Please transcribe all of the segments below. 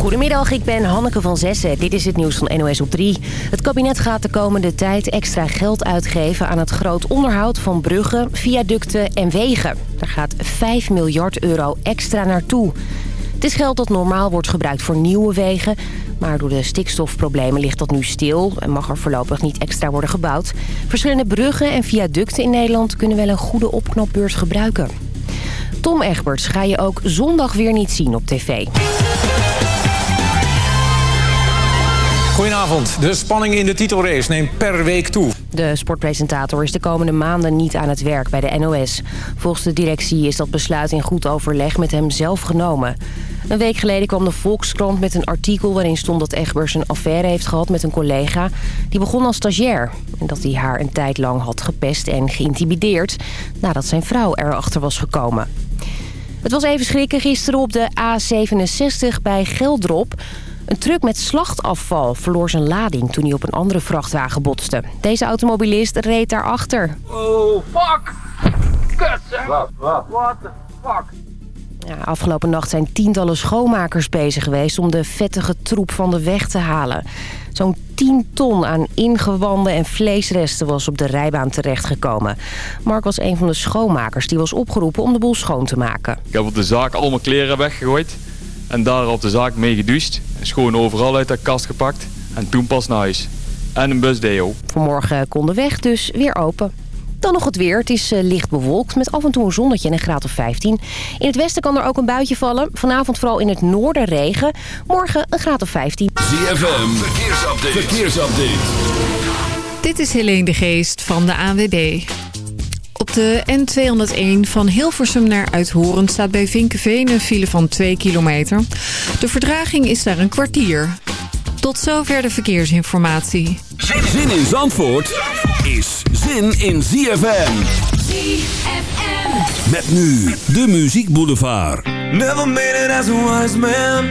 Goedemiddag, ik ben Hanneke van Zessen. Dit is het nieuws van NOS op 3. Het kabinet gaat de komende tijd extra geld uitgeven... aan het groot onderhoud van bruggen, viaducten en wegen. Er gaat 5 miljard euro extra naartoe. Het is geld dat normaal wordt gebruikt voor nieuwe wegen... maar door de stikstofproblemen ligt dat nu stil... en mag er voorlopig niet extra worden gebouwd. Verschillende bruggen en viaducten in Nederland... kunnen wel een goede opknopbeurt gebruiken. Tom Egberts ga je ook zondag weer niet zien op tv. Goedenavond. De spanning in de titelrace neemt per week toe. De sportpresentator is de komende maanden niet aan het werk bij de NOS. Volgens de directie is dat besluit in goed overleg met hem zelf genomen. Een week geleden kwam de Volkskrant met een artikel... waarin stond dat Egbers een affaire heeft gehad met een collega... die begon als stagiair. En dat hij haar een tijd lang had gepest en geïntimideerd... nadat zijn vrouw erachter was gekomen. Het was even schrikken gisteren op de A67 bij Geldrop... Een truck met slachtafval verloor zijn lading toen hij op een andere vrachtwagen botste. Deze automobilist reed daarachter. Oh, fuck! Kut, zeg! Wat? Wat? What the fuck? Ja, afgelopen nacht zijn tientallen schoonmakers bezig geweest om de vettige troep van de weg te halen. Zo'n 10 ton aan ingewanden en vleesresten was op de rijbaan terechtgekomen. Mark was een van de schoonmakers die was opgeroepen om de boel schoon te maken. Ik heb op de zaak al mijn kleren weggegooid. En daar op de zaak mee gedoucht. Schoon overal uit de kast gepakt. En toen pas naar huis. En een busdeo. Vanmorgen kon de weg dus weer open. Dan nog het weer. Het is uh, licht bewolkt met af en toe een zonnetje en een graad of 15. In het westen kan er ook een buitje vallen. Vanavond vooral in het noorden regen. Morgen een graad of 15. ZFM, verkeersupdate. verkeersupdate. Dit is Helene de Geest van de ANWB. Op de N201 van Hilversum naar Uithoren staat bij Vinkenveen een file van 2 kilometer. De verdraging is daar een kwartier. Tot zover de verkeersinformatie. Zin in Zandvoort is zin in ZFM. ZFM. Met nu de Muziek Boulevard. Never made it as a wise man.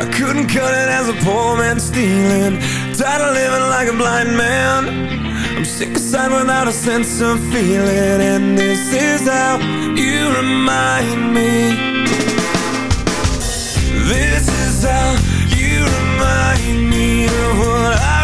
I couldn't cut it as a poor man stealing. Tired of living like a blind man. I'm sick aside without a sense of feeling And this is how you remind me. This is how you remind me of what I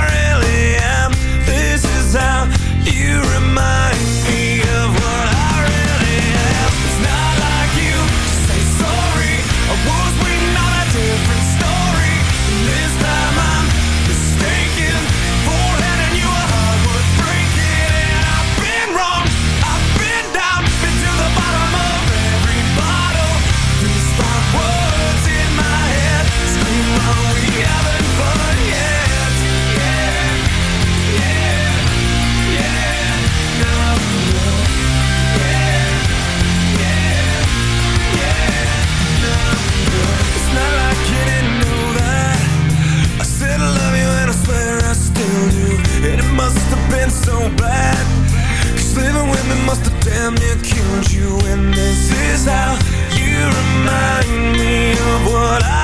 so bad. Cause living with me must have damn near killed you. And this is how you remind me of what I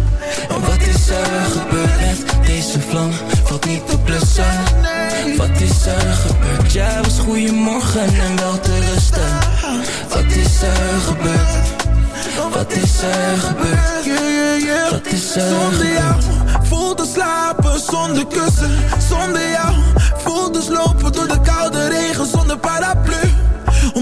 En wat is er gebeurd met Deze vlam? Valt niet te blussen. Wat is er gebeurd? Jij was goeiemorgen en wel te rusten. Wat is er gebeurd? Wat is er gebeurd? Wat is er Zonder jou voel te slapen zonder kussen. Zonder jou voel dus lopen door de koude regen zonder paraplu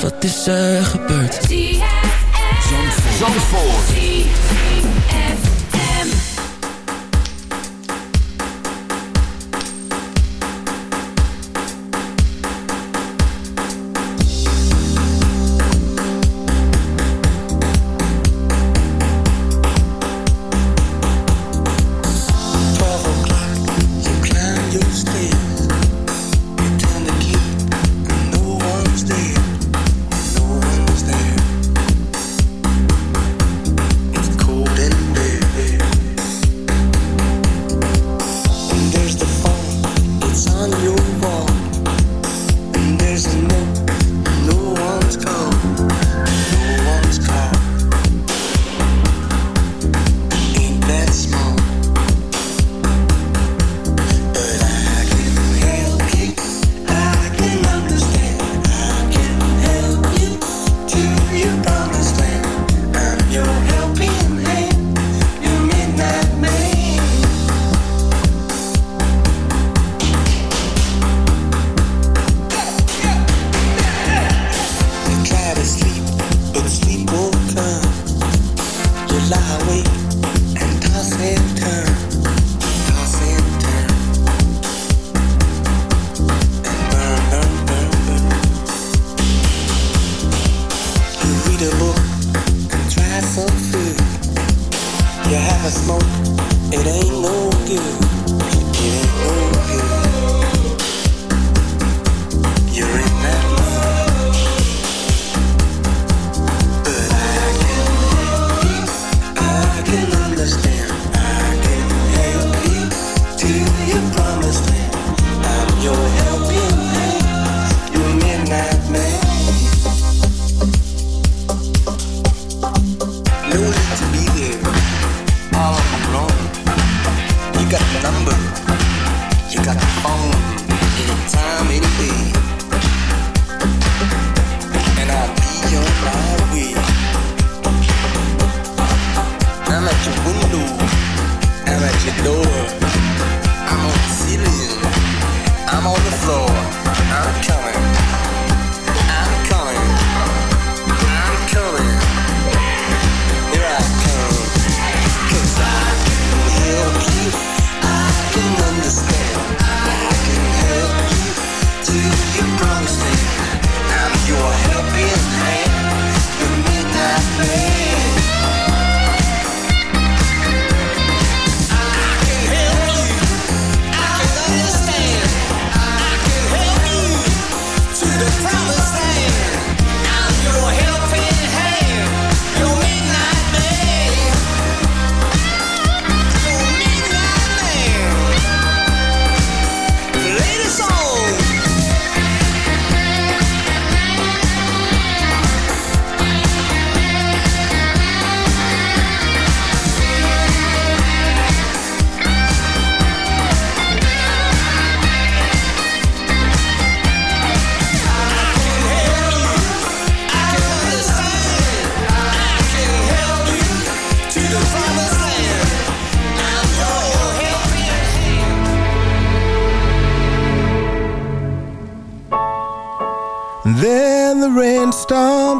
Wat is er gebeurd? Zandvoort.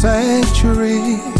sanctuary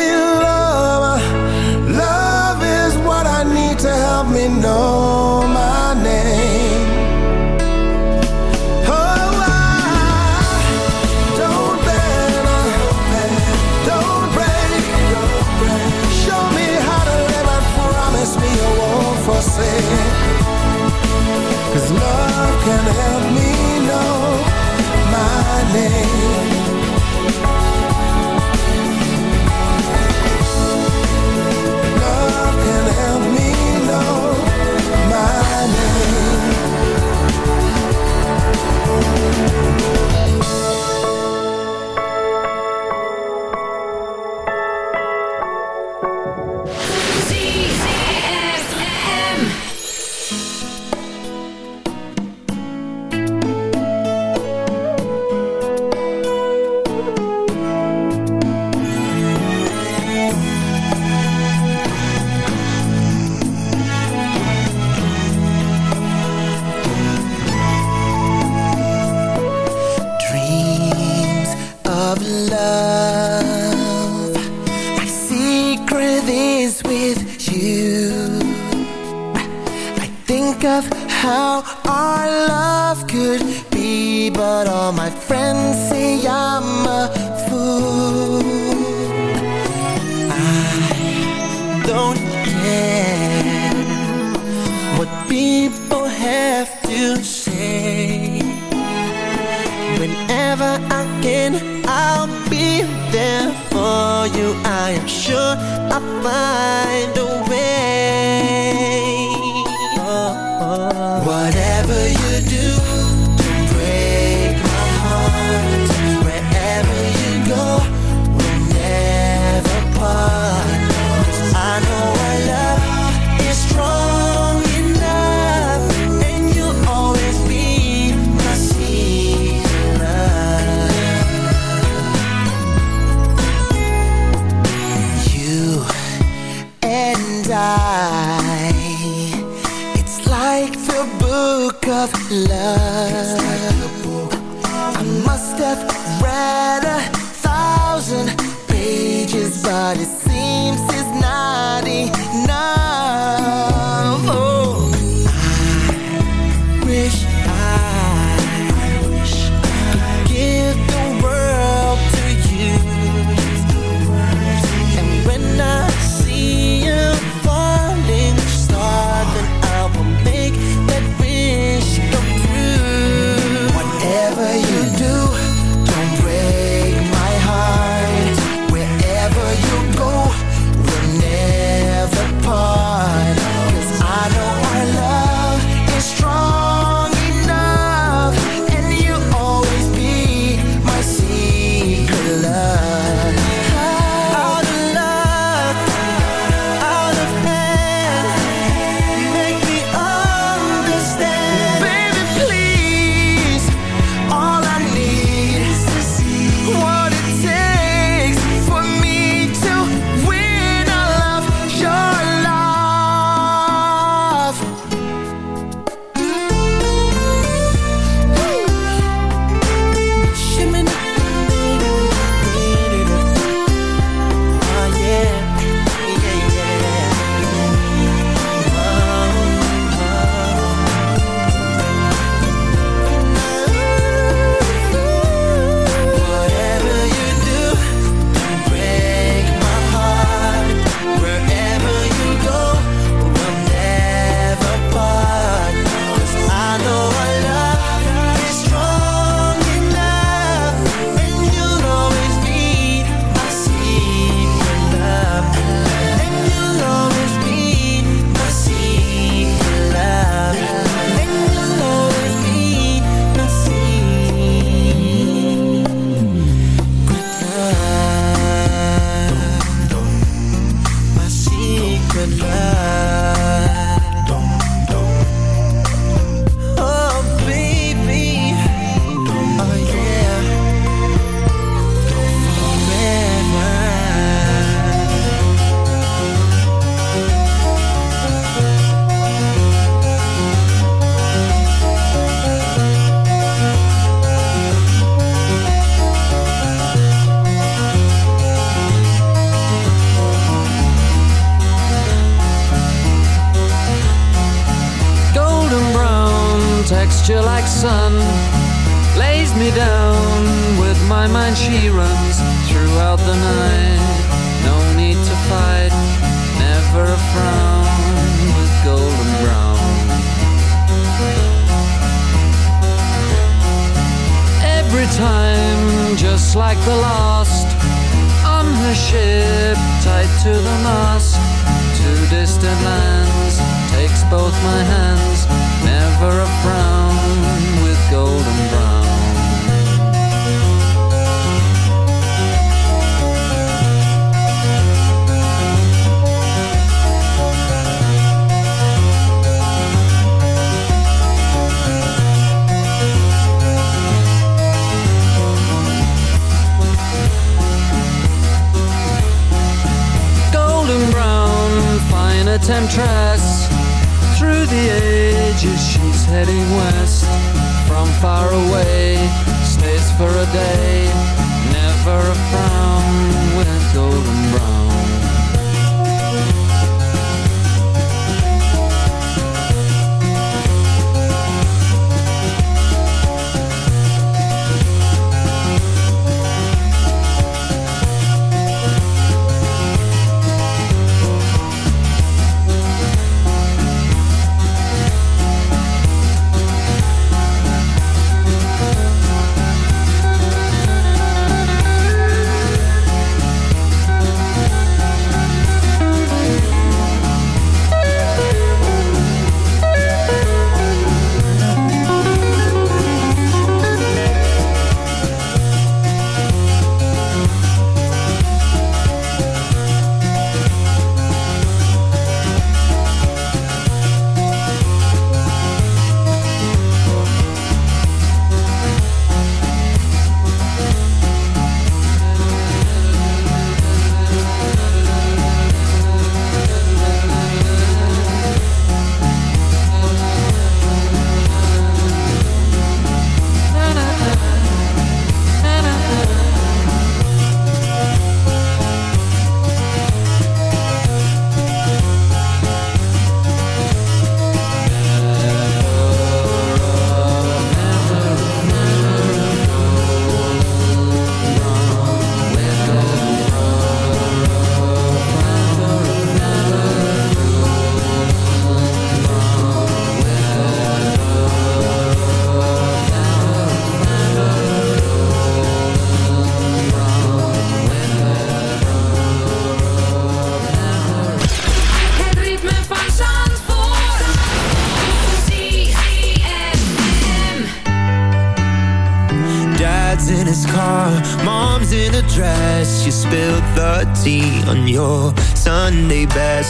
Whatever you do,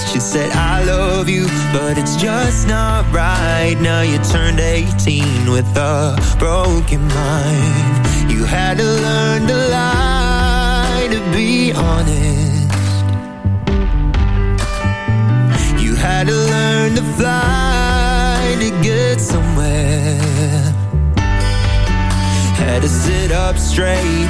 She said, I love you, but it's just not right. Now you turned 18 with a broken mind. You had to learn to lie to be honest. You had to learn to fly to get somewhere. Had to sit up straight,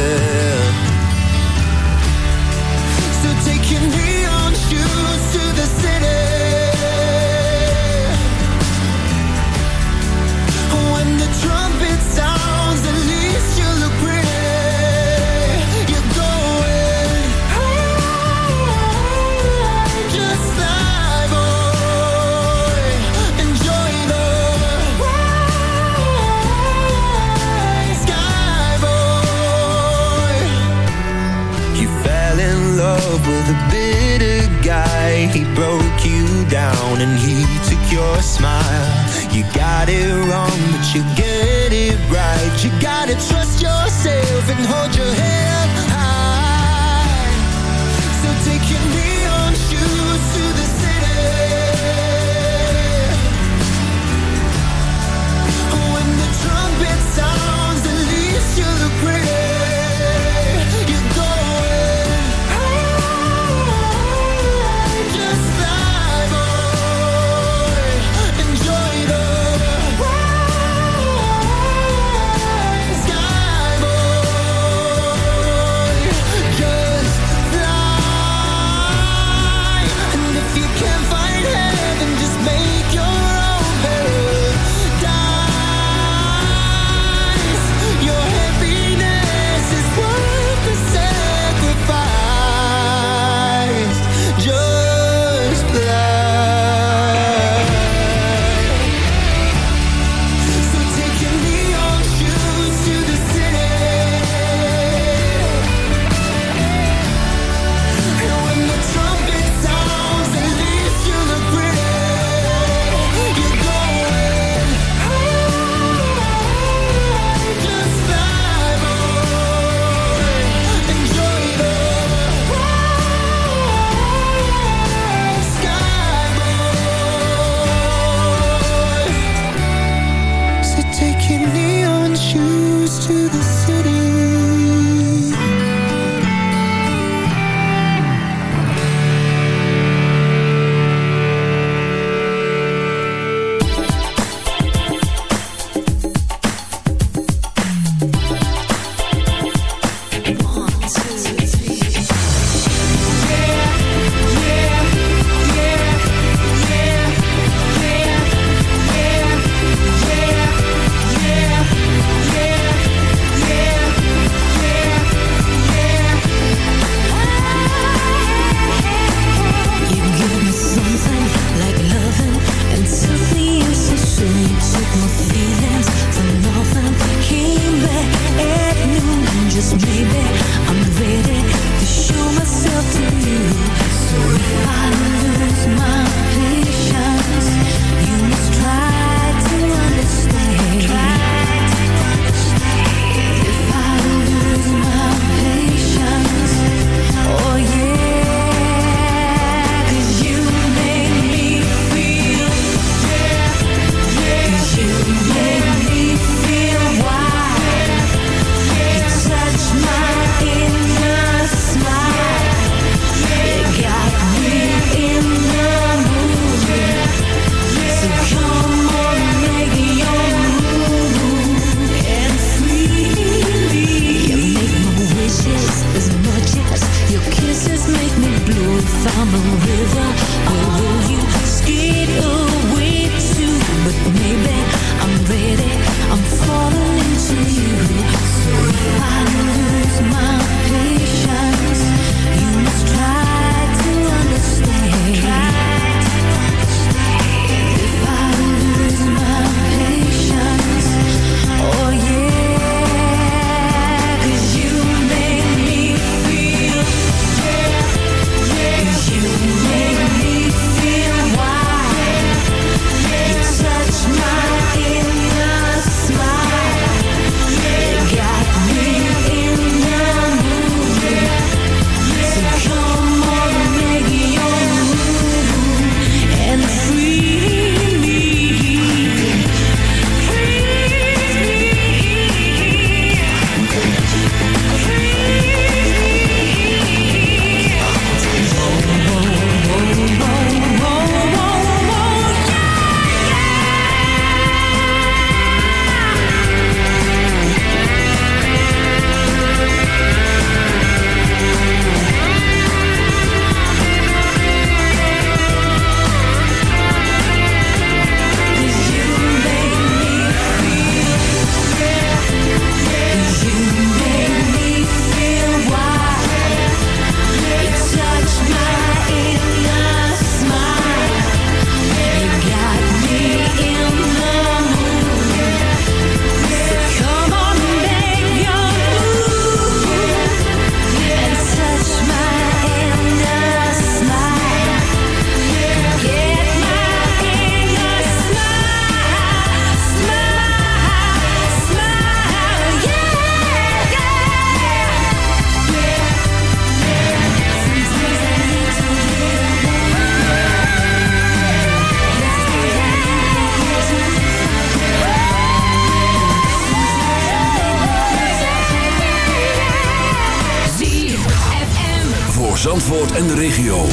Zandvoort en de regio.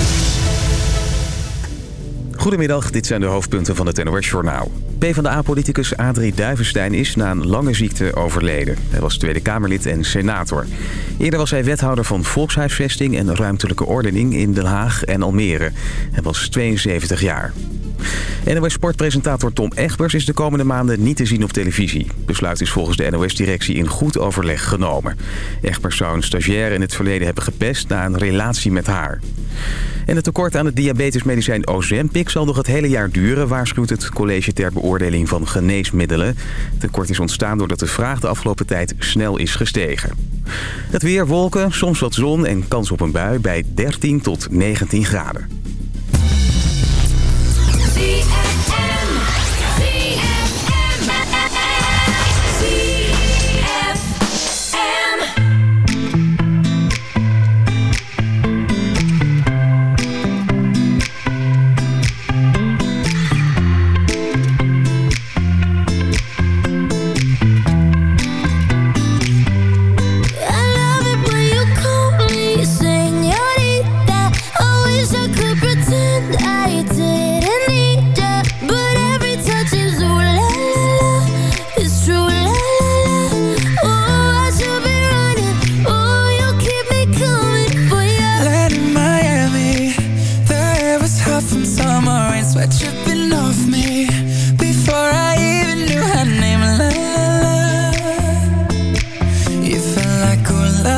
Goedemiddag, dit zijn de hoofdpunten van het NOS-journaal. PvdA-politicus Adrie Duivenstein is na een lange ziekte overleden. Hij was Tweede Kamerlid en senator. Eerder was hij wethouder van volkshuisvesting en ruimtelijke ordening in Den Haag en Almere. Hij was 72 jaar. NOS-sportpresentator Tom Egbers is de komende maanden niet te zien op televisie. Besluit is volgens de NOS-directie in goed overleg genomen. Egbers zou een stagiair in het verleden hebben gepest na een relatie met haar. En het tekort aan het diabetesmedicijn Ozempic zal nog het hele jaar duren... waarschuwt het College ter Beoordeling van Geneesmiddelen. Het tekort is ontstaan doordat de vraag de afgelopen tijd snel is gestegen. Het weer, wolken, soms wat zon en kans op een bui bij 13 tot 19 graden. Felt like